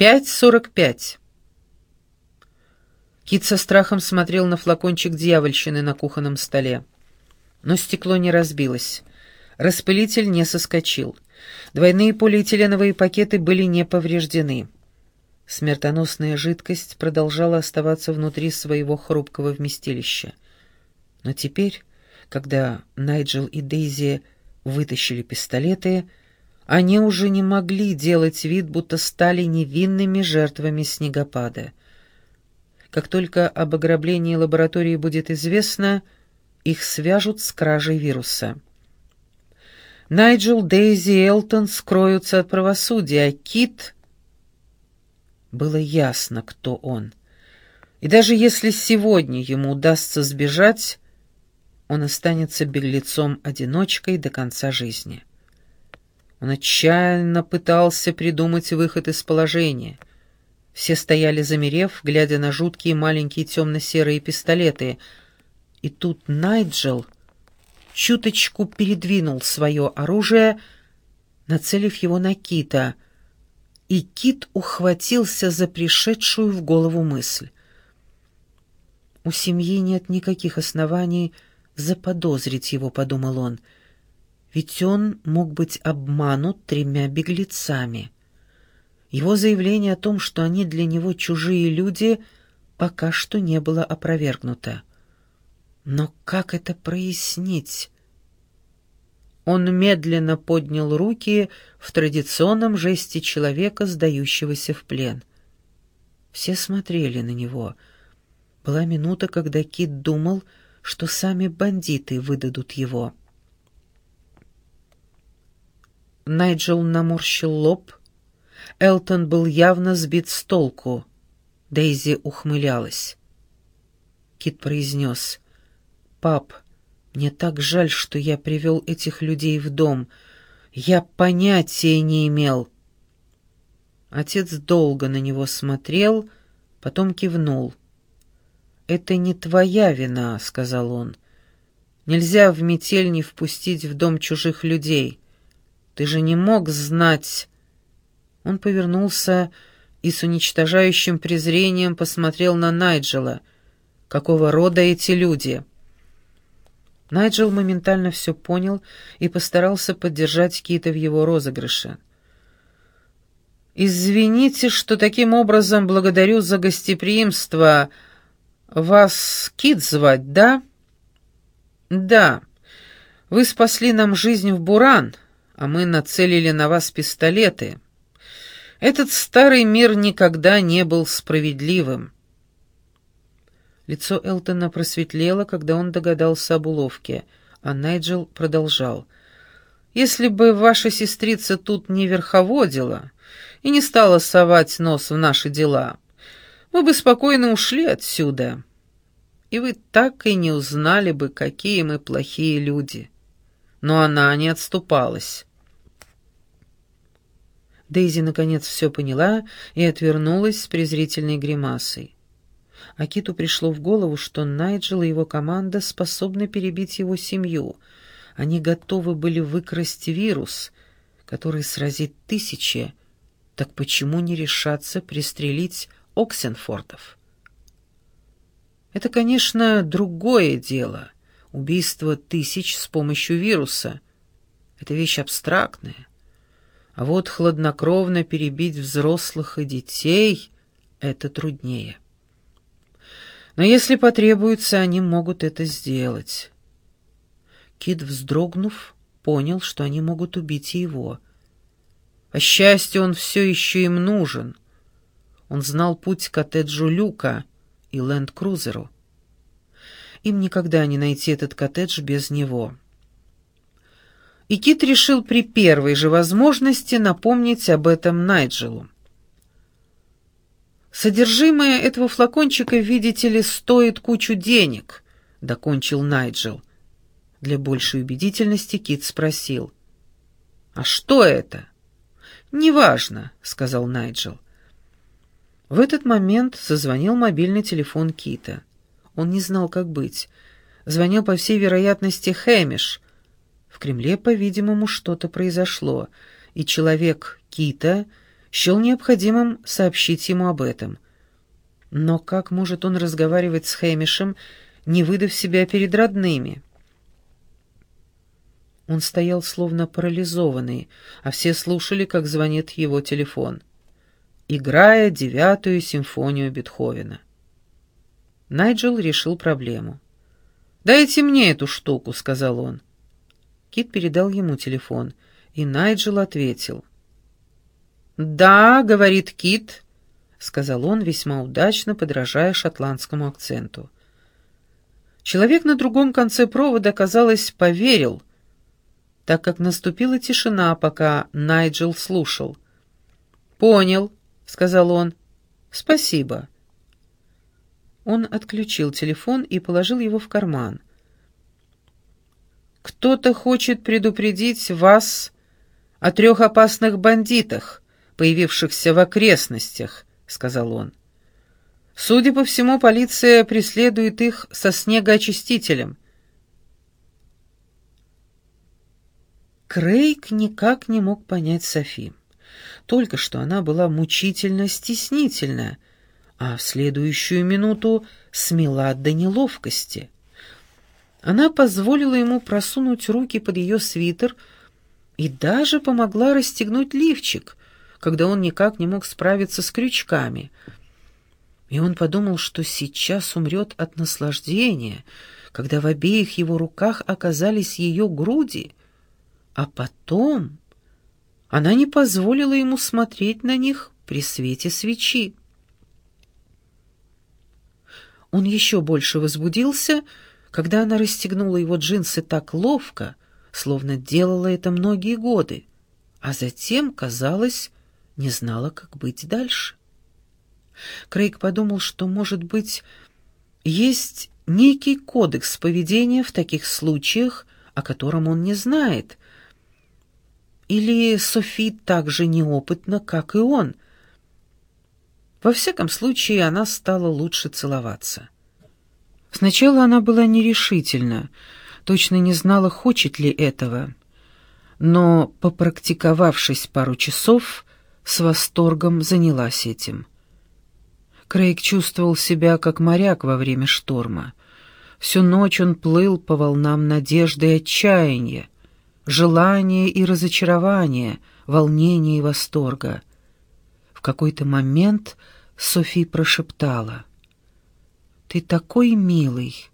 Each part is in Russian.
Пять сорок пять. Кит со страхом смотрел на флакончик дьявольщины на кухонном столе. Но стекло не разбилось. Распылитель не соскочил. Двойные полиэтиленовые пакеты были не повреждены. Смертоносная жидкость продолжала оставаться внутри своего хрупкого вместилища. Но теперь, когда Найджел и Дейзи вытащили пистолеты, они уже не могли делать вид, будто стали невинными жертвами снегопада. Как только об ограблении лаборатории будет известно, их свяжут с кражей вируса. Найджел, Дейзи и Элтон скроются от правосудия, а Кит... Было ясно, кто он. И даже если сегодня ему удастся сбежать, он останется беглецом-одиночкой до конца жизни. Он отчаянно пытался придумать выход из положения. Все стояли замерев, глядя на жуткие маленькие темно-серые пистолеты. И тут Найджел чуточку передвинул свое оружие, нацелив его на Кита, и Кит ухватился за пришедшую в голову мысль. «У семьи нет никаких оснований заподозрить его», — подумал он, — ведь он мог быть обманут тремя беглецами. Его заявление о том, что они для него чужие люди, пока что не было опровергнуто. Но как это прояснить? Он медленно поднял руки в традиционном жесте человека, сдающегося в плен. Все смотрели на него. Была минута, когда Кит думал, что сами бандиты выдадут его. Найджел наморщил лоб. Элтон был явно сбит с толку. Дейзи ухмылялась. Кит произнес. «Пап, мне так жаль, что я привел этих людей в дом. Я понятия не имел». Отец долго на него смотрел, потом кивнул. «Это не твоя вина», — сказал он. «Нельзя в метель не впустить в дом чужих людей. Ты же не мог знать...» Он повернулся и с уничтожающим презрением посмотрел на Найджела. «Какого рода эти люди?» Найджел моментально все понял и постарался поддержать Кита в его розыгрыше. «Извините, что таким образом благодарю за гостеприимство. Вас Кит звать, да?» «Да. Вы спасли нам жизнь в Буран, а мы нацелили на вас пистолеты. Этот старый мир никогда не был справедливым». Лицо Элтона просветлело, когда он догадался об уловке, а Найджел продолжал. «Если бы ваша сестрица тут не верховодила и не стала совать нос в наши дела, мы бы спокойно ушли отсюда, и вы так и не узнали бы, какие мы плохие люди». Но она не отступалась. Дейзи наконец все поняла и отвернулась с презрительной гримасой. Акиту пришло в голову, что Найджел и его команда способны перебить его семью. Они готовы были выкрасть вирус, который сразит тысячи. Так почему не решаться пристрелить Оксенфордов? Это, конечно, другое дело. Убийство тысяч с помощью вируса. Это вещь абстрактная. А вот хладнокровно перебить взрослых и детей — это труднее. Но если потребуется, они могут это сделать. Кит, вздрогнув, понял, что они могут убить и его. По счастью, он все еще им нужен. Он знал путь к коттеджу Люка и ленд-крузеру. Им никогда не найти этот коттедж без него и Кит решил при первой же возможности напомнить об этом Найджелу. «Содержимое этого флакончика, видите ли, стоит кучу денег», — докончил Найджел. Для большей убедительности Кит спросил. «А что это?» «Неважно», — сказал Найджел. В этот момент зазвонил мобильный телефон Кита. Он не знал, как быть. Звонил, по всей вероятности, Хэмиш, в Кремле, по-видимому, что-то произошло, и человек Кита счел необходимым сообщить ему об этом. Но как может он разговаривать с Хэмишем, не выдав себя перед родными? Он стоял словно парализованный, а все слушали, как звонит его телефон, играя девятую симфонию Бетховена. Найджел решил проблему. «Дайте мне эту штуку», — сказал он. Кит передал ему телефон, и Найджел ответил. «Да», — говорит Кит, — сказал он, весьма удачно подражая шотландскому акценту. Человек на другом конце провода, казалось, поверил, так как наступила тишина, пока Найджел слушал. «Понял», — сказал он. «Спасибо». Он отключил телефон и положил его в карман. «Кто-то хочет предупредить вас о трех опасных бандитах, появившихся в окрестностях», — сказал он. «Судя по всему, полиция преследует их со снегоочистителем». Крейг никак не мог понять Софи. Только что она была мучительно стеснительна, а в следующую минуту смела до неловкости. Она позволила ему просунуть руки под ее свитер и даже помогла расстегнуть лифчик, когда он никак не мог справиться с крючками. И он подумал, что сейчас умрет от наслаждения, когда в обеих его руках оказались ее груди, а потом она не позволила ему смотреть на них при свете свечи. Он еще больше возбудился, когда она расстегнула его джинсы так ловко, словно делала это многие годы, а затем, казалось, не знала, как быть дальше. Крейг подумал, что, может быть, есть некий кодекс поведения в таких случаях, о котором он не знает. Или Софи так же неопытна, как и он. Во всяком случае, она стала лучше целоваться. Сначала она была нерешительна, точно не знала, хочет ли этого. Но, попрактиковавшись пару часов, с восторгом занялась этим. Крейг чувствовал себя как моряк во время шторма. Всю ночь он плыл по волнам надежды и отчаяния, желания и разочарования, волнения и восторга. В какой-то момент Софи прошептала. «Ты такой милый,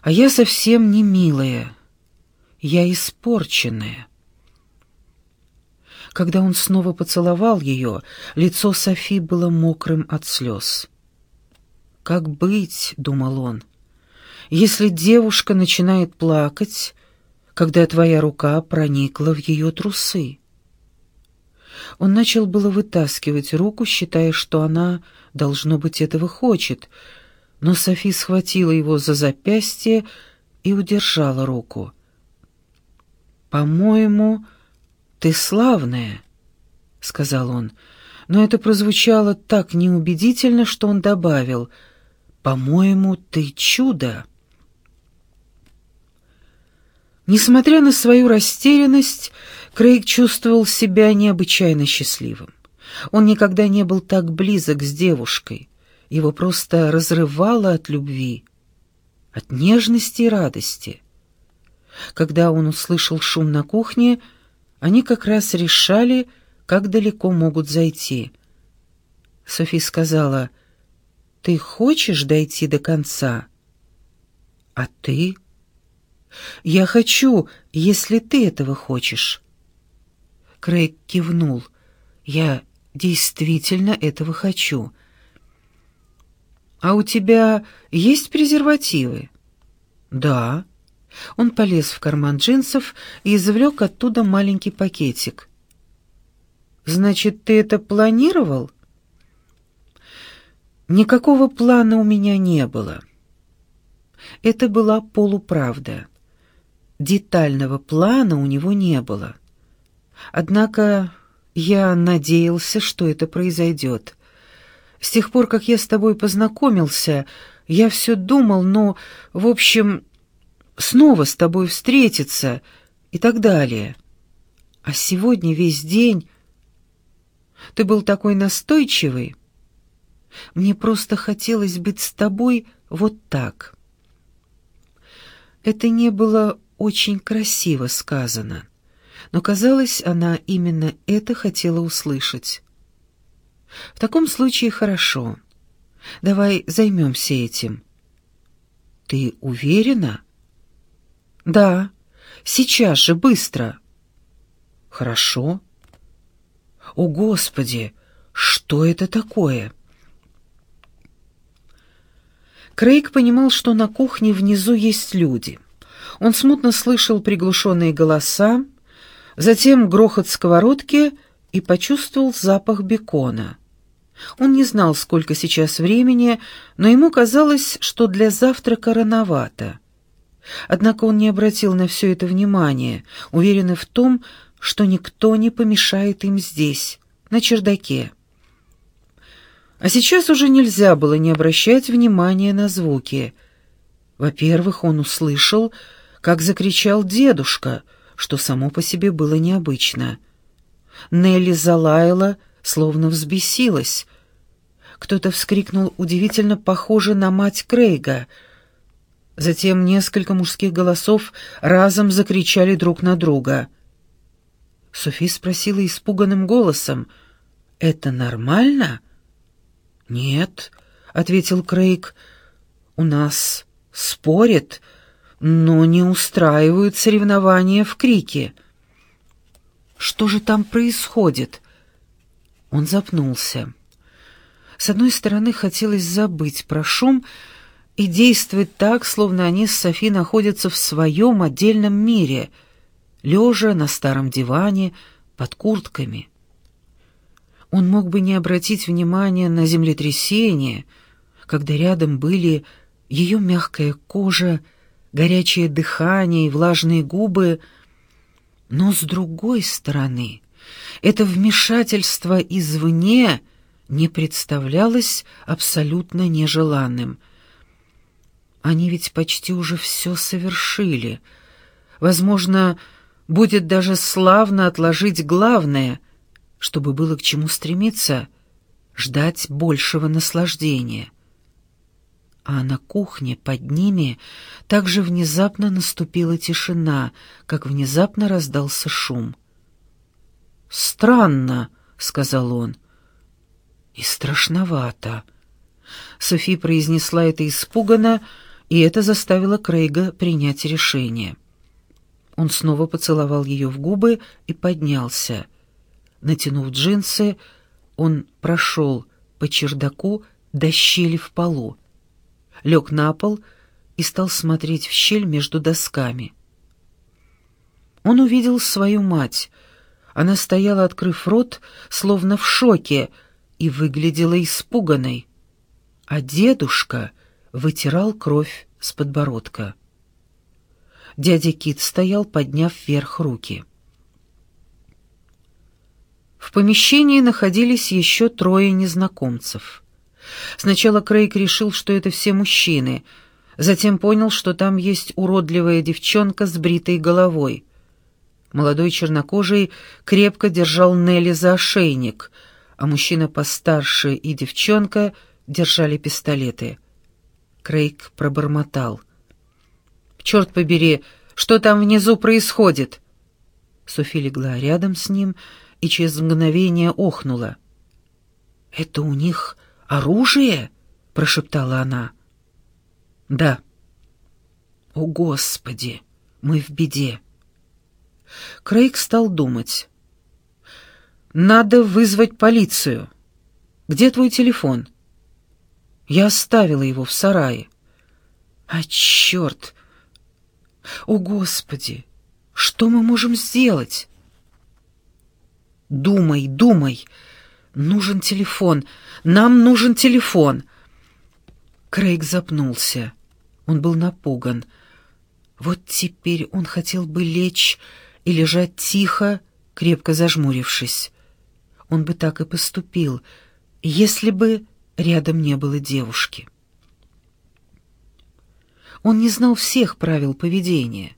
а я совсем не милая, я испорченная». Когда он снова поцеловал ее, лицо Софи было мокрым от слез. «Как быть?» — думал он. «Если девушка начинает плакать, когда твоя рука проникла в ее трусы?» Он начал было вытаскивать руку, считая, что она, должно быть, этого хочет, но Софи схватила его за запястье и удержала руку. «По-моему...» «Ты славная», — сказал он, но это прозвучало так неубедительно, что он добавил, «По-моему, ты чудо». Несмотря на свою растерянность, Крейг чувствовал себя необычайно счастливым. Он никогда не был так близок с девушкой. Его просто разрывало от любви, от нежности и радости. Когда он услышал шум на кухне, — они как раз решали, как далеко могут зайти. Софи сказала, «Ты хочешь дойти до конца?» «А ты?» «Я хочу, если ты этого хочешь». Крейг кивнул. «Я действительно этого хочу». «А у тебя есть презервативы?» «Да». Он полез в карман джинсов и извлек оттуда маленький пакетик. «Значит, ты это планировал?» Никакого плана у меня не было. Это была полуправда. Детального плана у него не было. Однако я надеялся, что это произойдет. С тех пор, как я с тобой познакомился, я все думал, но, в общем, снова с тобой встретиться и так далее. А сегодня весь день... Ты был такой настойчивый. Мне просто хотелось быть с тобой вот так». Это не было очень красиво сказано, но, казалось, она именно это хотела услышать. «В таком случае хорошо. Давай займемся этим». «Ты уверена?» «Да. Сейчас же, быстро». «Хорошо». «О, Господи! Что это такое?» Крейг понимал, что на кухне внизу есть люди. Он смутно слышал приглушенные голоса, затем грохот сковородки и почувствовал запах бекона. Он не знал, сколько сейчас времени, но ему казалось, что для завтрака рановато. Однако он не обратил на все это внимания, уверенный в том, что никто не помешает им здесь, на чердаке. А сейчас уже нельзя было не обращать внимания на звуки. Во-первых, он услышал, как закричал дедушка, что само по себе было необычно. Нелли залаяла, словно взбесилась. Кто-то вскрикнул удивительно похоже на мать Крейга. Затем несколько мужских голосов разом закричали друг на друга. Софи спросила испуганным голосом, «Это нормально?» «Нет», — ответил Крейг, — «у нас спорят, но не устраивают соревнования в крике». «Что же там происходит?» Он запнулся. С одной стороны, хотелось забыть про шум и действовать так, словно они с Софи находятся в своем отдельном мире, лежа на старом диване под куртками. Он мог бы не обратить внимания на землетрясение, когда рядом были ее мягкая кожа, горячее дыхание и влажные губы, но с другой стороны, это вмешательство извне не представлялось абсолютно нежеланным. Они ведь почти уже все совершили. Возможно, будет даже славно отложить главное — чтобы было к чему стремиться, ждать большего наслаждения. А на кухне под ними также внезапно наступила тишина, как внезапно раздался шум. «Странно», — сказал он, — «и страшновато». Софи произнесла это испуганно, и это заставило Крейга принять решение. Он снова поцеловал ее в губы и поднялся — Натянув джинсы, он прошел по чердаку до щели в полу, лег на пол и стал смотреть в щель между досками. Он увидел свою мать. Она стояла, открыв рот, словно в шоке, и выглядела испуганной. А дедушка вытирал кровь с подбородка. Дядя Кит стоял, подняв вверх руки. В помещении находились еще трое незнакомцев. Сначала Крейг решил, что это все мужчины, затем понял, что там есть уродливая девчонка с бритой головой. Молодой чернокожий крепко держал Нелли за ошейник, а мужчина постарше и девчонка держали пистолеты. Крейг пробормотал. «Черт побери, что там внизу происходит?» Софи легла рядом с ним и через мгновение охнула. «Это у них оружие?» — прошептала она. «Да». «О, Господи, мы в беде». Крейг стал думать. «Надо вызвать полицию. Где твой телефон?» «Я оставила его в сарае». «А, черт! О, Господи! Что мы можем сделать?» Думай, думай. Нужен телефон. Нам нужен телефон. Крейг запнулся. Он был напуган. Вот теперь он хотел бы лечь и лежать тихо, крепко зажмурившись. Он бы так и поступил, если бы рядом не было девушки. Он не знал всех правил поведения.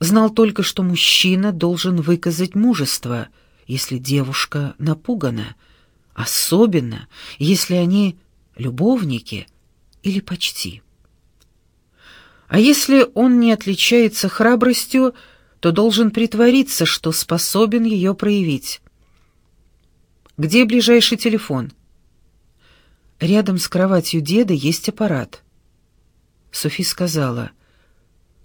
Знал только, что мужчина должен выказать мужество — если девушка напугана, особенно если они любовники или почти. А если он не отличается храбростью, то должен притвориться, что способен ее проявить. Где ближайший телефон? Рядом с кроватью деда есть аппарат. Софи сказала,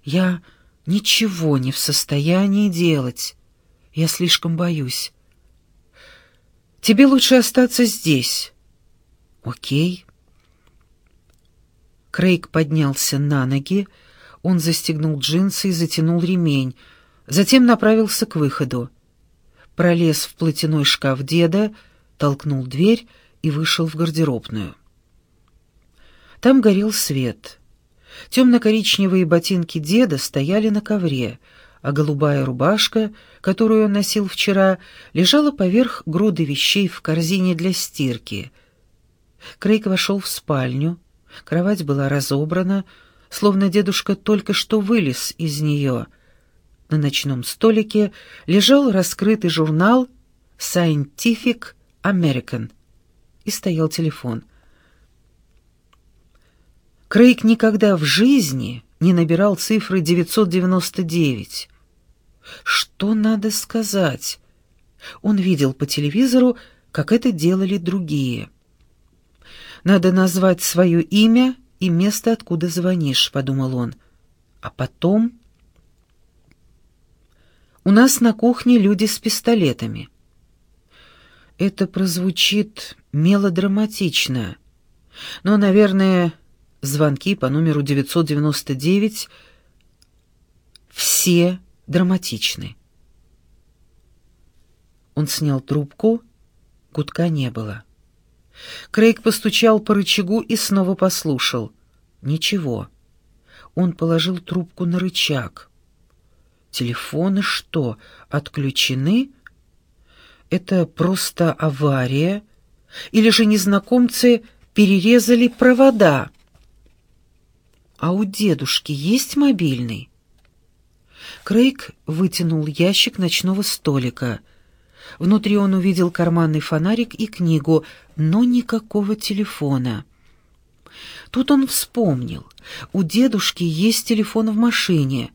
«Я ничего не в состоянии делать. Я слишком боюсь. Тебе лучше остаться здесь». «Окей». Крейг поднялся на ноги, он застегнул джинсы и затянул ремень, затем направился к выходу. Пролез в платяной шкаф деда, толкнул дверь и вышел в гардеробную. Там горел свет. Темно-коричневые ботинки деда стояли на ковре, а голубая рубашка, которую он носил вчера, лежала поверх груды вещей в корзине для стирки. Крейг вошел в спальню, Кровать была разобрана, словно дедушка только что вылез из нее. На ночном столике лежал раскрытый журнал «Scientific American» и стоял телефон. Крейг никогда в жизни не набирал цифры 999. Что надо сказать? Он видел по телевизору, как это делали другие. Надо назвать свое имя и место, откуда звонишь, подумал он. А потом... У нас на кухне люди с пистолетами. Это прозвучит мелодраматично, но, наверное, звонки по номеру 999 все драматичны. Он снял трубку, гудка не было. Крейг постучал по рычагу и снова послушал. Ничего. Он положил трубку на рычаг. Телефоны что, отключены? Это просто авария? Или же незнакомцы перерезали провода? А у дедушки есть мобильный? Крейг вытянул ящик ночного столика — Внутри он увидел карманный фонарик и книгу, но никакого телефона. Тут он вспомнил, у дедушки есть телефон в машине,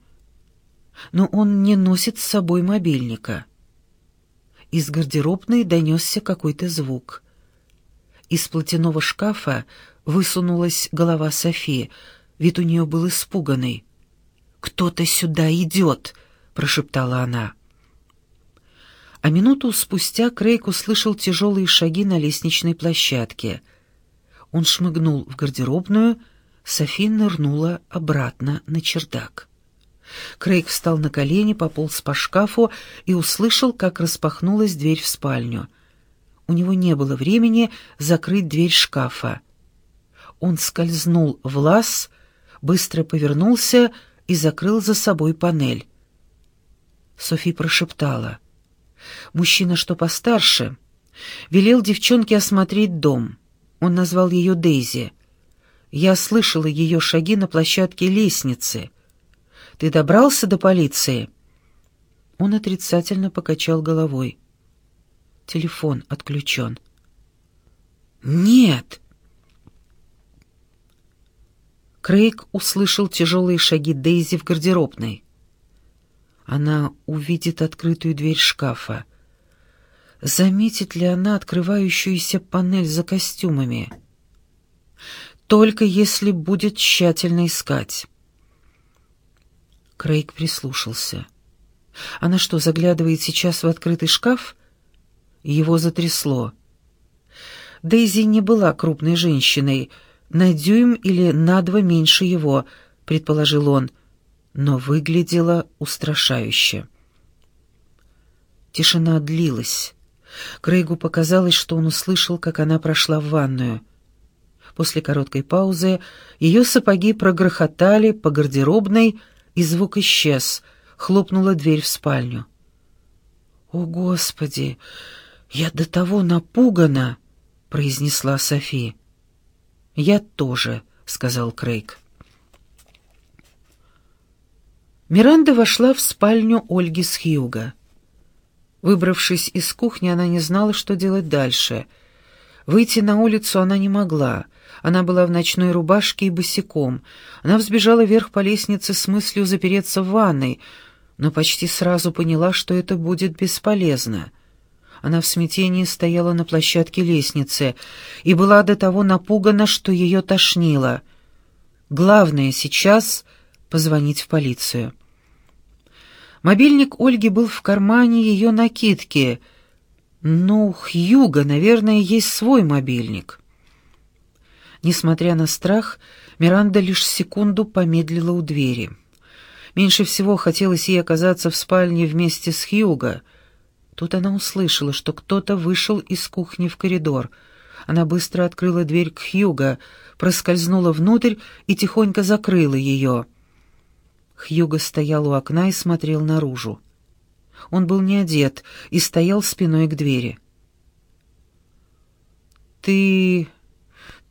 но он не носит с собой мобильника. Из гардеробной донесся какой-то звук. Из платяного шкафа высунулась голова Софии, вид у нее был испуганный. «Кто-то сюда идет!» — прошептала она а минуту спустя Крейг услышал тяжелые шаги на лестничной площадке. Он шмыгнул в гардеробную, Софи нырнула обратно на чердак. Крейг встал на колени, пополз по шкафу и услышал, как распахнулась дверь в спальню. У него не было времени закрыть дверь шкафа. Он скользнул в лаз, быстро повернулся и закрыл за собой панель. Софи прошептала. Мужчина, что постарше, велел девчонке осмотреть дом. Он назвал ее Дейзи. Я слышала ее шаги на площадке лестницы. Ты добрался до полиции?» Он отрицательно покачал головой. Телефон отключен. «Нет!» Крейг услышал тяжелые шаги Дейзи в гардеробной. Она увидит открытую дверь шкафа. Заметит ли она открывающуюся панель за костюмами? Только если будет тщательно искать. Крейг прислушался. Она что, заглядывает сейчас в открытый шкаф? Его затрясло. Дейзи не была крупной женщиной, на дюйм или на два меньше его, предположил он, — но выглядела устрашающе. Тишина длилась. Крейгу показалось, что он услышал, как она прошла в ванную. После короткой паузы ее сапоги прогрохотали по гардеробной, и звук исчез. Хлопнула дверь в спальню. «О, Господи! Я до того напугана!» — произнесла Софи. «Я тоже», — сказал Крейг. Миранда вошла в спальню Ольги с Хьюга. Выбравшись из кухни, она не знала, что делать дальше. Выйти на улицу она не могла. Она была в ночной рубашке и босиком. Она взбежала вверх по лестнице с мыслью запереться в ванной, но почти сразу поняла, что это будет бесполезно. Она в смятении стояла на площадке лестницы и была до того напугана, что ее тошнило. Главное сейчас — позвонить в полицию. Мобильник Ольги был в кармане ее накидки. Но у Хьюга, наверное, есть свой мобильник. Несмотря на страх, Миранда лишь секунду помедлила у двери. Меньше всего хотелось ей оказаться в спальне вместе с Хьюго. Тут она услышала, что кто-то вышел из кухни в коридор. Она быстро открыла дверь к Хьюго, проскользнула внутрь и тихонько закрыла ее. Хьюго стоял у окна и смотрел наружу. Он был не одет и стоял спиной к двери. «Ты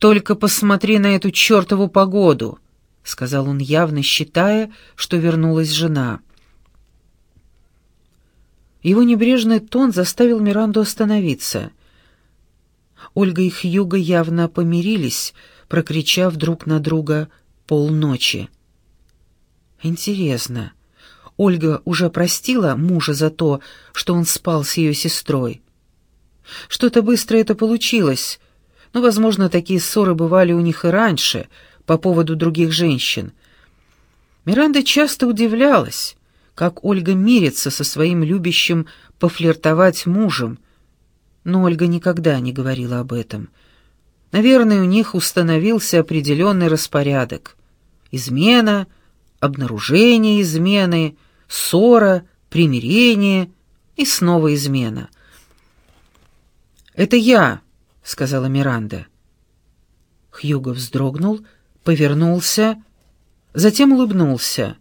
только посмотри на эту чертову погоду!» — сказал он, явно считая, что вернулась жена. Его небрежный тон заставил Миранду остановиться. Ольга и Хьюго явно помирились, прокричав друг на друга полночи. Интересно, Ольга уже простила мужа за то, что он спал с ее сестрой? Что-то быстро это получилось, но, возможно, такие ссоры бывали у них и раньше по поводу других женщин. Миранда часто удивлялась, как Ольга мирится со своим любящим пофлиртовать мужем, но Ольга никогда не говорила об этом. Наверное, у них установился определенный распорядок. Измена — обнаружение измены, ссора, примирение и снова измена. «Это я», — сказала Миранда. Хьюго вздрогнул, повернулся, затем улыбнулся.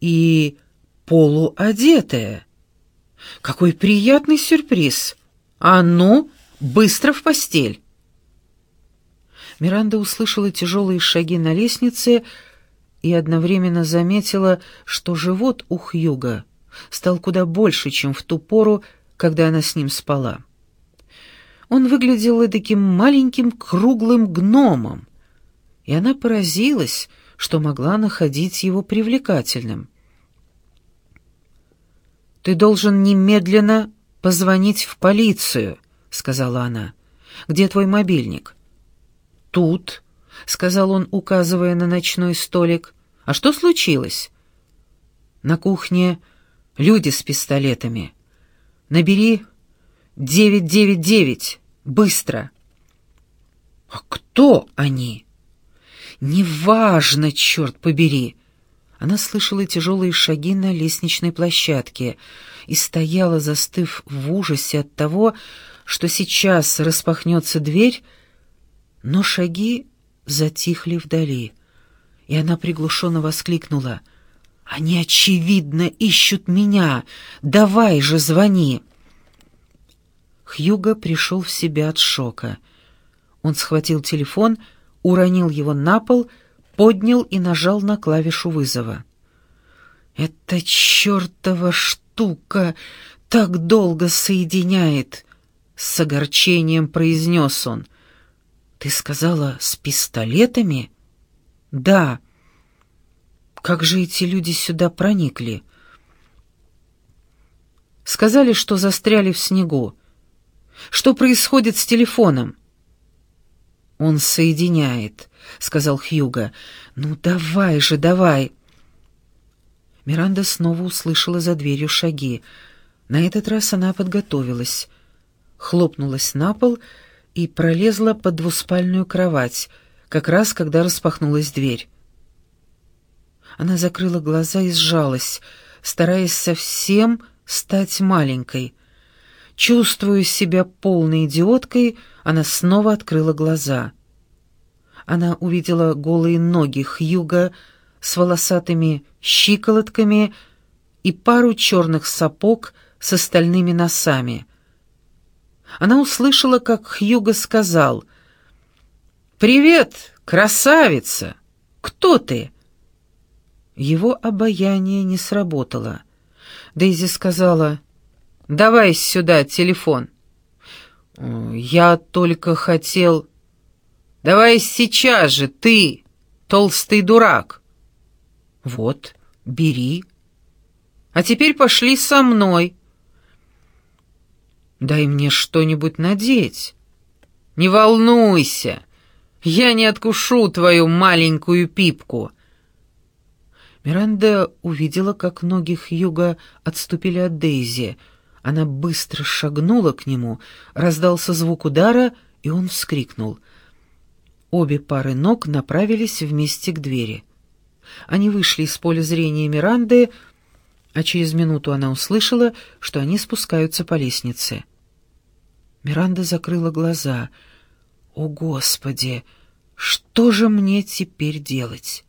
«И полуодетая. Какой приятный сюрприз! А ну, быстро в постель!» Миранда услышала тяжелые шаги на лестнице, — и одновременно заметила, что живот у Хьюга стал куда больше, чем в ту пору, когда она с ним спала. Он выглядел таким маленьким круглым гномом, и она поразилась, что могла находить его привлекательным. «Ты должен немедленно позвонить в полицию», — сказала она. «Где твой мобильник?» «Тут», — сказал он, указывая на ночной столик. «А что случилось?» «На кухне люди с пистолетами. Набери 999, быстро!» «А кто они?» «Неважно, черт побери!» Она слышала тяжелые шаги на лестничной площадке и стояла, застыв в ужасе от того, что сейчас распахнется дверь, но шаги затихли вдали, и она приглушенно воскликнула. «Они, очевидно, ищут меня! Давай же, звони!» Хьюго пришел в себя от шока. Он схватил телефон, уронил его на пол, поднял и нажал на клавишу вызова. «Эта чертова штука так долго соединяет!» — с огорчением произнес он — «Ты сказала, с пистолетами?» «Да». «Как же эти люди сюда проникли?» «Сказали, что застряли в снегу. Что происходит с телефоном?» «Он соединяет», — сказал Хьюга. «Ну давай же, давай!» Миранда снова услышала за дверью шаги. На этот раз она подготовилась. Хлопнулась на пол и пролезла под двуспальную кровать, как раз когда распахнулась дверь. Она закрыла глаза и сжалась, стараясь совсем стать маленькой. Чувствуя себя полной идиоткой, она снова открыла глаза. Она увидела голые ноги Хьюга с волосатыми щиколотками и пару черных сапог с остальными носами — она услышала, как Хьюго сказал «Привет, красавица! Кто ты?» Его обаяние не сработало. Дейзи сказала Давай сюда телефон». «Я только хотел...» «Давай сейчас же, ты, толстый дурак!» «Вот, бери. А теперь пошли со мной. Дай мне что-нибудь надеть. Не волнуйся, я не откушу твою маленькую пипку». Миранда увидела, как ноги Хьюга отступили от Дейзи. Она быстро шагнула к нему, раздался звук удара, и он вскрикнул. Обе пары ног направились вместе к двери. Они вышли из поля зрения Миранды, а через минуту она услышала, что они спускаются по лестнице. Миранда закрыла глаза. «О, Господи! Что же мне теперь делать?»